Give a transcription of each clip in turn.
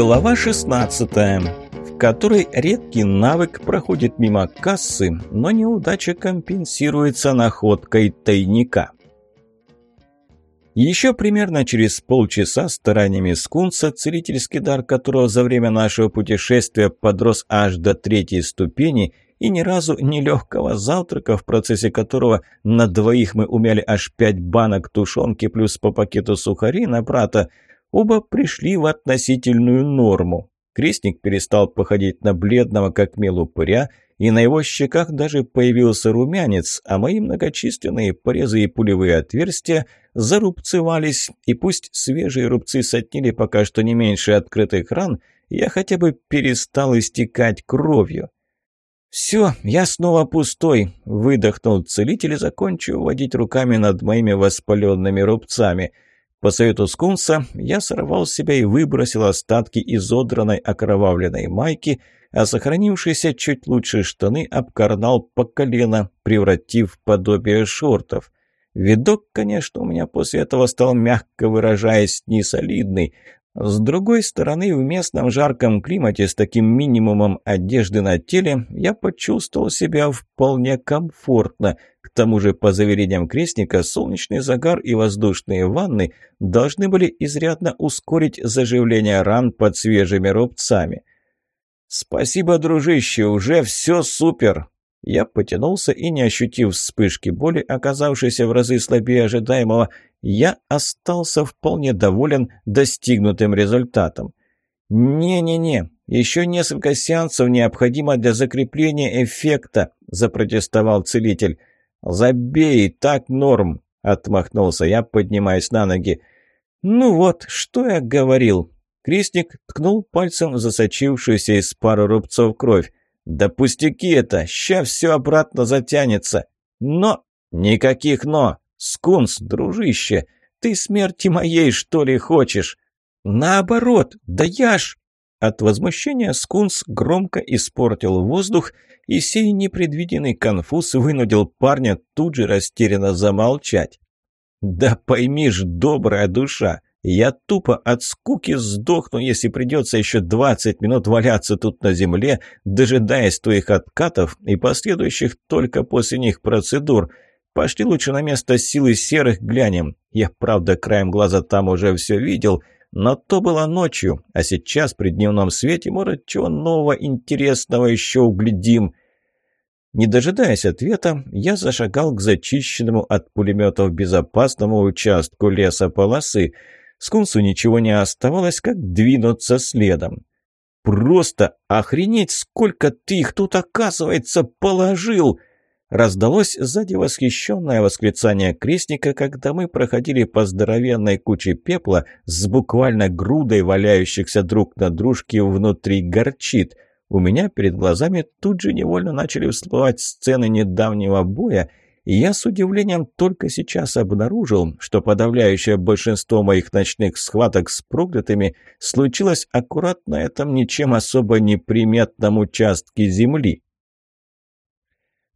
Глава 16, в которой редкий навык проходит мимо кассы, но неудача компенсируется находкой тайника. Еще примерно через полчаса стараниями скунса, целительский дар которого за время нашего путешествия подрос аж до третьей ступени, и ни разу не легкого завтрака, в процессе которого на двоих мы умяли аж пять банок тушенки плюс по пакету сухарей на брата, оба пришли в относительную норму. Крестник перестал походить на бледного, как мел упыря, и на его щеках даже появился румянец, а мои многочисленные порезы и пулевые отверстия зарубцевались, и пусть свежие рубцы сотнили пока что не меньше открытых ран, я хотя бы перестал истекать кровью. «Все, я снова пустой», — выдохнул целитель и закончил водить руками над моими воспаленными рубцами. По совету скунса я сорвал с себя и выбросил остатки изодранной окровавленной майки, а сохранившиеся чуть лучше штаны обкарнал по колено, превратив в подобие шортов. Видок, конечно, у меня после этого стал, мягко выражаясь, несолидный, с другой стороны, в местном жарком климате с таким минимумом одежды на теле я почувствовал себя вполне комфортно. Тому же, по заверениям крестника, солнечный загар и воздушные ванны должны были изрядно ускорить заживление ран под свежими рубцами. «Спасибо, дружище, уже все супер!» Я потянулся и, не ощутив вспышки боли, оказавшейся в разы слабее ожидаемого, я остался вполне доволен достигнутым результатом. «Не-не-не, еще несколько сеансов необходимо для закрепления эффекта», – запротестовал целитель. «Забей, так норм», – отмахнулся я, поднимаясь на ноги. «Ну вот, что я говорил». Крестник ткнул пальцем засочившуюся из пары рубцов кровь. «Да пустяки это, ща все обратно затянется. Но...» «Никаких «но». «Скунс, дружище, ты смерти моей, что ли, хочешь?» «Наоборот, да я ж...» От возмущения Скунс громко испортил воздух, и сей непредвиденный конфуз вынудил парня тут же растерянно замолчать. «Да пойми ж, добрая душа, я тупо от скуки сдохну, если придется еще двадцать минут валяться тут на земле, дожидаясь твоих откатов и последующих только после них процедур. Пошли лучше на место силы серых глянем. Я, правда, краем глаза там уже все видел, но то было ночью, а сейчас при дневном свете, может, чего нового интересного еще углядим». Не дожидаясь ответа, я зашагал к зачищенному от пулеметов безопасному участку лесополосы. Скунсу ничего не оставалось, как двинуться следом. «Просто охренеть, сколько ты их тут, оказывается, положил!» Раздалось сзади восхищенное восклицание крестника, когда мы проходили по здоровенной куче пепла с буквально грудой валяющихся друг на дружке внутри горчит. У меня перед глазами тут же невольно начали всплывать сцены недавнего боя, и я с удивлением только сейчас обнаружил, что подавляющее большинство моих ночных схваток с проклятыми случилось аккурат на этом ничем особо неприметном участке земли.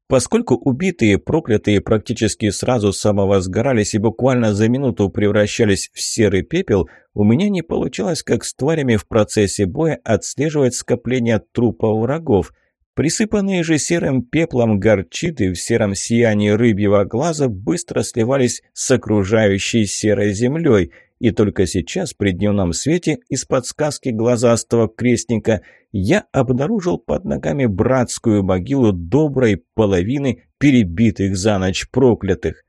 Поскольку убитые, проклятые практически сразу самовозгорались и буквально за минуту превращались в серый пепел, у меня не получалось, как с тварями в процессе боя, отслеживать скопление трупов врагов. Присыпанные же серым пеплом горчиты в сером сиянии рыбьего глаза быстро сливались с окружающей серой землей – и только сейчас, при дневном свете, из подсказки глазастого крестника, я обнаружил под ногами братскую могилу доброй половины перебитых за ночь проклятых.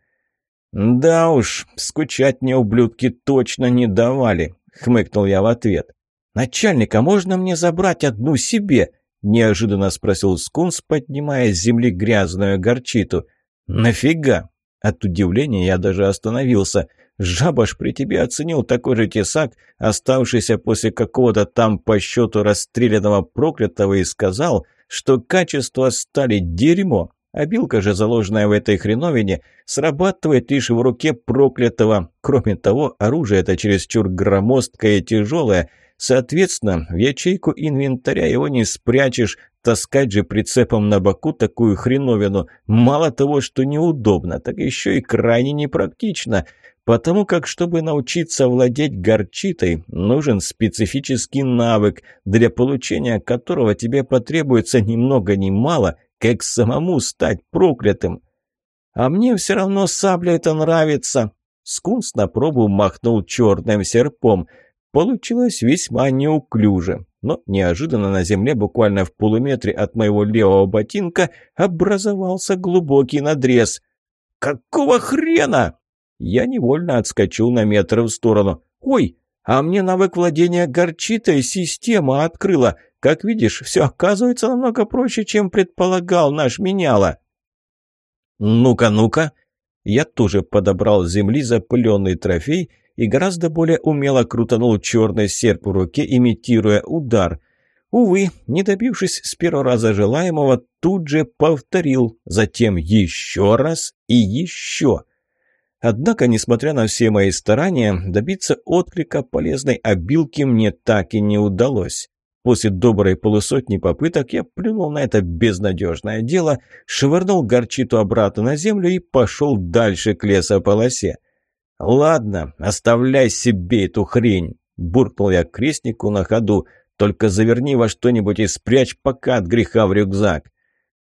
«Да уж, скучать мне ублюдки точно не давали», — хмыкнул я в ответ. «Начальника, можно мне забрать одну себе?» — неожиданно спросил Скунс, поднимая с земли грязную горчиту. «Нафига?» От удивления я даже остановился — Жабаш при тебе оценил такой же тесак, оставшийся после какого-то там по счету расстрелянного проклятого, и сказал, что качества стали дерьмо. А билка же, заложенная в этой хреновине, срабатывает лишь в руке проклятого. Кроме того, оружие это чересчур громоздкое и тяжелое. Соответственно, в ячейку инвентаря его не спрячешь, таскать же прицепом на боку такую хреновину. Мало того, что неудобно, так еще и крайне непрактично – потому как, чтобы научиться владеть горчитой, нужен специфический навык, для получения которого тебе потребуется ни много ни мало, как самому стать проклятым. А мне все равно сабля это нравится. Скунс на пробу махнул черным серпом. Получилось весьма неуклюже, но неожиданно на земле, буквально в полуметре от моего левого ботинка, образовался глубокий надрез. «Какого хрена?» Я невольно отскочил на метр в сторону. «Ой, а мне навык владения горчитой система открыла. Как видишь, все оказывается намного проще, чем предполагал наш меняла». «Ну-ка, ну-ка!» Я тоже подобрал с земли запыленный трофей и гораздо более умело крутанул черный серп в руке, имитируя удар. Увы, не добившись с первого раза желаемого, тут же повторил, затем еще раз и еще – Однако, несмотря на все мои старания, добиться отклика полезной обилки мне так и не удалось. После доброй полусотни попыток я плюнул на это безнадежное дело, швырнул горчиту обратно на землю и пошел дальше к лесополосе. «Ладно, оставляй себе эту хрень», – буркнул я крестнику на ходу, «только заверни во что-нибудь и спрячь пока от греха в рюкзак».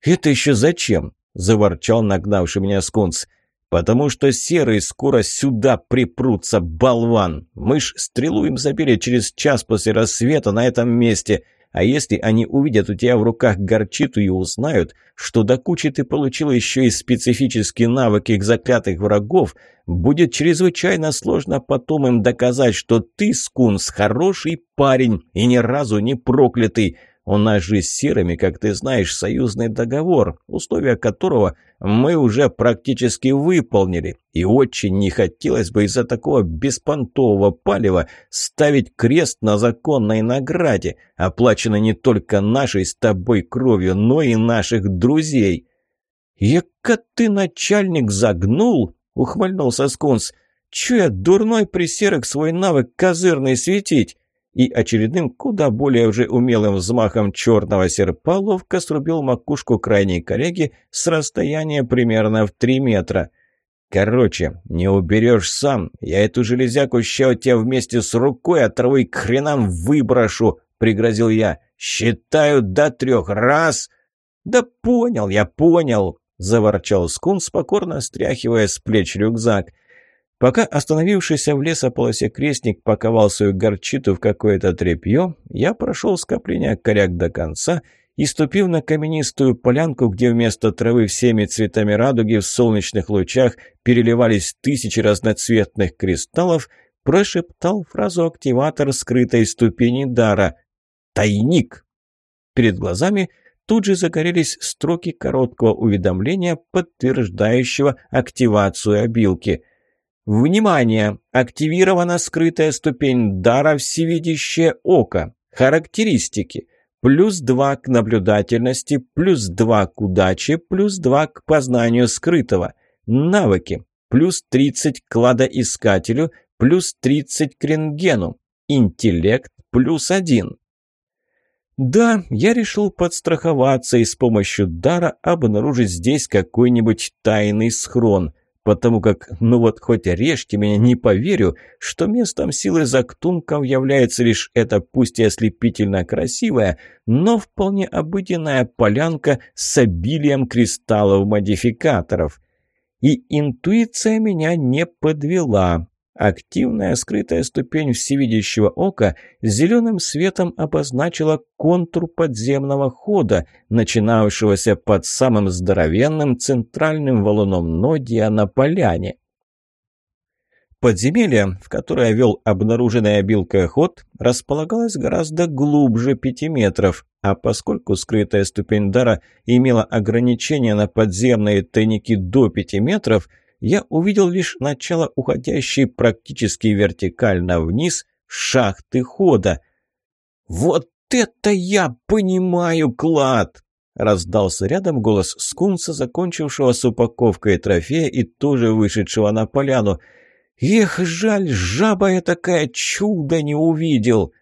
«Это еще зачем?» – заворчал нагнавший меня скунс. «Потому что серые скоро сюда припрутся, болван! Мы ж стрелу им забили через час после рассвета на этом месте, а если они увидят у тебя в руках горчиту и узнают, что до кучи ты получил еще и специфический навык их заклятых врагов, будет чрезвычайно сложно потом им доказать, что ты, скунс, хороший парень и ни разу не проклятый, у нас же с серыми, как ты знаешь, союзный договор, условия которого мы уже практически выполнили. И очень не хотелось бы из-за такого беспонтового палева ставить крест на законной награде, оплаченной не только нашей с тобой кровью, но и наших друзей. «Яка ты, начальник, загнул?» — ухмыльнулся Скунс. «Чё я, дурной присерок, свой навык козырный светить?» И очередным, куда более уже умелым взмахом черного серпа ловко срубил макушку крайней коллеги с расстояния примерно в три метра. «Короче, не уберешь сам, я эту железяку ща тебя вместе с рукой от травы к хренам выброшу», — пригрозил я. «Считаю до трех. Раз!» «Да понял, я понял!» — заворчал скунс, покорно стряхивая с плеч рюкзак. Пока остановившийся в лесополосе крестник паковал свою горчиту в какое-то тряпье, я прошел скопление коряк до конца и, ступив на каменистую полянку, где вместо травы всеми цветами радуги в солнечных лучах переливались тысячи разноцветных кристаллов, прошептал фразу активатор скрытой ступени дара «Тайник!». Перед глазами тут же загорелись строки короткого уведомления, подтверждающего активацию обилки – Внимание! Активирована скрытая ступень дара «Всевидящее око». Характеристики. Плюс 2 к наблюдательности, плюс 2 к удаче, плюс 2 к познанию скрытого. Навыки. Плюс 30 к кладоискателю, плюс 30 к рентгену. Интеллект плюс 1. Да, я решил подстраховаться и с помощью дара обнаружить здесь какой-нибудь тайный схрон – потому как, ну вот хоть режьте меня, не поверю, что местом силы зактунков является лишь эта пусть и ослепительно красивая, но вполне обыденная полянка с обилием кристаллов-модификаторов. И интуиция меня не подвела. Активная скрытая ступень всевидящего ока зеленым светом обозначила контур подземного хода, начинавшегося под самым здоровенным центральным валуном Нодия на поляне. Подземелье, в которое вел обнаруженный обилкой ход, располагалось гораздо глубже пяти метров, а поскольку скрытая ступень дара имела ограничение на подземные тайники до пяти метров – я увидел лишь начало уходящей практически вертикально вниз шахты хода. «Вот это я понимаю, клад!» Раздался рядом голос скунса, закончившего с упаковкой трофея и тоже вышедшего на поляну. «Эх, жаль, жаба я такая чудо не увидел!»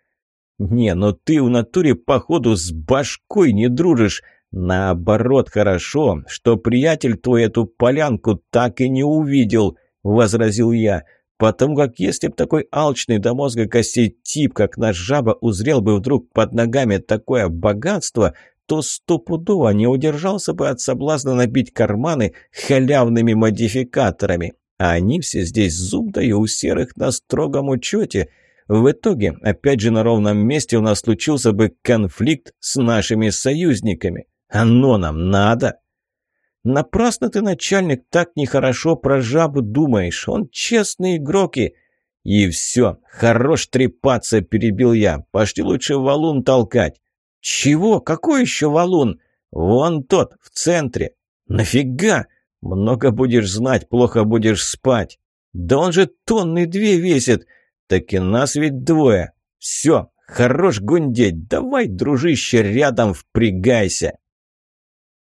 «Не, но ты в натуре, походу, с башкой не дружишь. «Наоборот, хорошо, что приятель твой эту полянку так и не увидел», — возразил я. Потому как если б такой алчный до мозга костей тип, как наш жаба, узрел бы вдруг под ногами такое богатство, то стопудово не удержался бы от соблазна набить карманы халявными модификаторами. А они все здесь зуб даю у серых на строгом учете. В итоге, опять же на ровном месте у нас случился бы конфликт с нашими союзниками. Оно нам надо. Напрасно ты, начальник, так нехорошо про жабу думаешь. Он честный игрок и... И все, хорош трепаться, перебил я. Пошли лучше валун толкать. Чего? Какой еще валун? Вон тот, в центре. Нафига? Много будешь знать, плохо будешь спать. Да он же тонны две весит. Так и нас ведь двое. Все, хорош гундеть. Давай, дружище, рядом впрягайся.